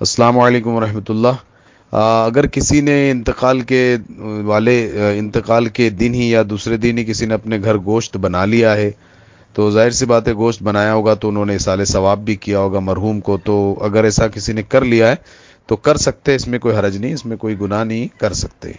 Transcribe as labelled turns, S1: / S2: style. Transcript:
S1: السلام علیکم ورحمۃ اللہ۔ اگر کسی نے انتقال کے والے انتقال کے دن ہی یا دوسرے دن ہی کسی نے اپنے گھر گوشت بنا لیا ہے، تو ظاہر سی بات ہے، گوشت بنایا ہوگا تو انہوں نے سال ثواب بھی کیا ہوگا مرحوم کو۔ تو اگر ایسا کسی نے کر لیا ہے، تو کر سکتے، اس میں کوئی حرج نہیں، اس میں کوئی گناہ نہیں کر سکتے۔